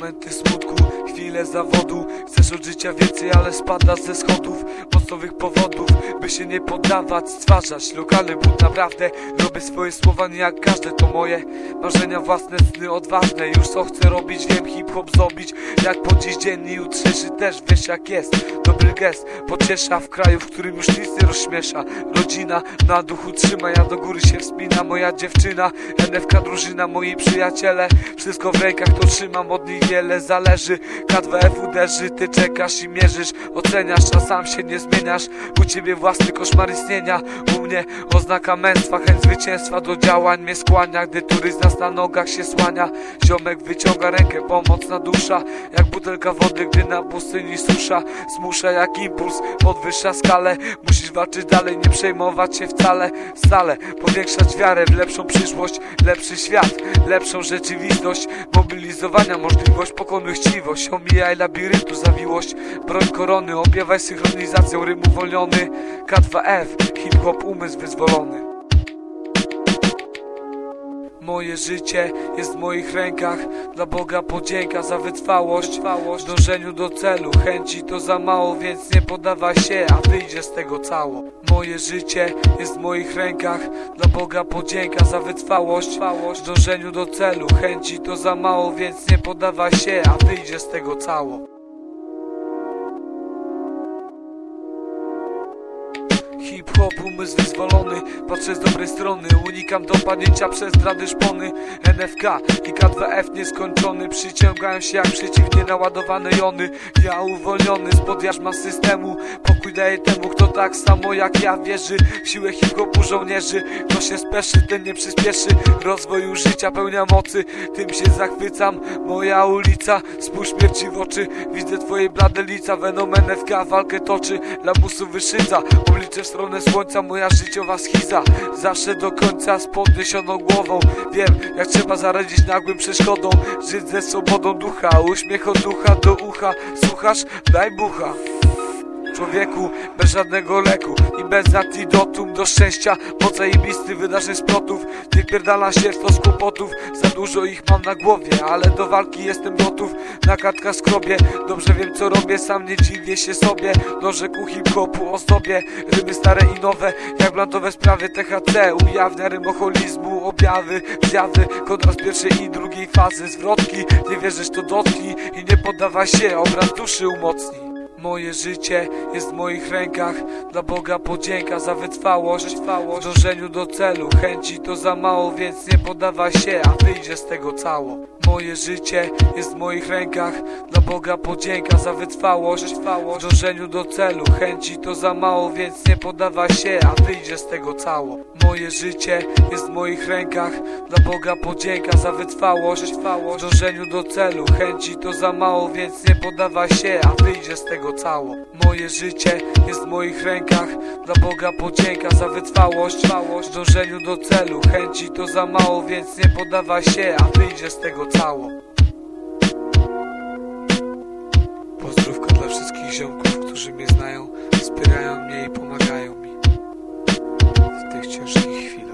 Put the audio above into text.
Momenty smutku, chwile zawodu. Chcesz od życia więcej, ale spadasz ze schodów Mocnowych powodów, by się nie poddawać Stwarzać lokalny but naprawdę Robię swoje słowa nie jak każde, to moje Marzenia własne, sny odważne. Już co chcę robić, wiem hip-hop zrobić. Jak po dziś dzień i jutrzejszy też Wiesz jak jest, dobry gest Pociesza w kraju, w którym już nic nie rozśmiesza. Rodzina na duchu trzyma Ja do góry się wspina, moja dziewczyna NFK drużyna, moi przyjaciele. Wszystko w rękach to trzymam, od nich wiele zależy. K2F uderzy, ty czekasz i mierzysz. Oceniasz, a sam się nie zmieniasz U ciebie własny koszmar istnienia. U mnie oznaka męstwa, chęć zwycięstwa Do działań mnie skłania, gdy nas na nogach się słania Ziomek wyciąga rękę, pomocna dusza. Jak butelka wody, gdy na pustyni susza. Zmusza jak impuls, podwyższa skalę. Musisz walczyć dalej, nie przejmować się wcale. Stale powiększać wiarę w lepszą przyszłość Lepszy świat, lepszą rzeczywistość. Mobilizowania możliwość, pokonuj chciwość. Omijaj labiryntu, zawiłość. Broń korony, obiewaj synchronizacją Rym uwolniony K2F, hip-hop, umysł wyzwolony. Moje życie jest w moich rękach. Dla Boga podzięka za wytrwałość. W dążeniu do celu Chęci to za mało, więc nie podawaj się A wyjdzie z tego cało. Moje życie jest w moich rękach. Dla Boga podzięka za wytrwałość. W dążeniu do celu Chęci to za mało, więc nie podawaj się A wyjdzie z tego cało Hip-hop, umysł wyzwolony Patrzę z dobrej strony Unikam dopadnięcia przez zdrady szpony. NFK i K2F nieskończony Przyciągają się jak przeciwnie naładowane jony. Ja uwolniony spod jarzma systemu Pokój daję temu, kto tak samo jak ja wierzy. W siłę hip-hopu żołnierzy. Kto się speszy, ten nie przyspieszy. Rozwoju życia pełnia mocy. Tym się zachwycam. Moja ulica. Spójrz śmierci w oczy. Widzę twoje blade lica. Venom NFK walkę toczy. Lamusu wyszyca. Obliczę w stronę słońca. Moja życiowa schiza. Zawsze do końca z podniesioną głową. Wiem jak trzeba zaradzić nagłym przeszkodom Żyć ze swobodą ducha. Uśmiech od ducha do ucha. Słuchasz? Daj bucha Człowieku bez żadnego leku i bez antidotum do szczęścia Po zajebisty wydarzeń splotów Nie pierdala się w to z kłopotów Za dużo ich mam na głowie, ale do walki jestem gotów. Na kartkach skrobię, dobrze wiem co robię Sam nie dziwię się sobie. Dążę ku hip-hopu o sobie Rymy stare i nowe, jak blantowe sprawy THC ujawnia rymoholizmu Objawy, zjawy, kontrast pierwszej i drugiej fazy Zwrotki, nie wierzysz to dotknij I nie poddawaj się, obraz duszy umocni Moje życie jest w moich rękach. Dla Boga podzięka za wytrwałość. W dążeniu do celu. Chęci to za mało, więc nie podawaj się A wyjdzie z tego cało. Moje życie jest w moich rękach. Dla Boga podzięka za wytrwałość. W dążeniu do celu. Chęci to za mało, więc nie podawaj się A wyjdzie z tego cało. Moje życie jest w moich rękach. Dla Boga podzięka za wytrwałość. W dążeniu do celu. Chęci to za mało, więc nie podawaj się A wyjdzie z tego cało. Moje życie jest w moich rękach. Dla Boga podzięka za wytrwałość. W dążeniu do celu. Chęci to za mało, więc nie podawaj się A wyjdzie z tego cało. Pozdrówka dla wszystkich ziomków, którzy mnie znają Wspierają mnie i pomagają mi W tych ciężkich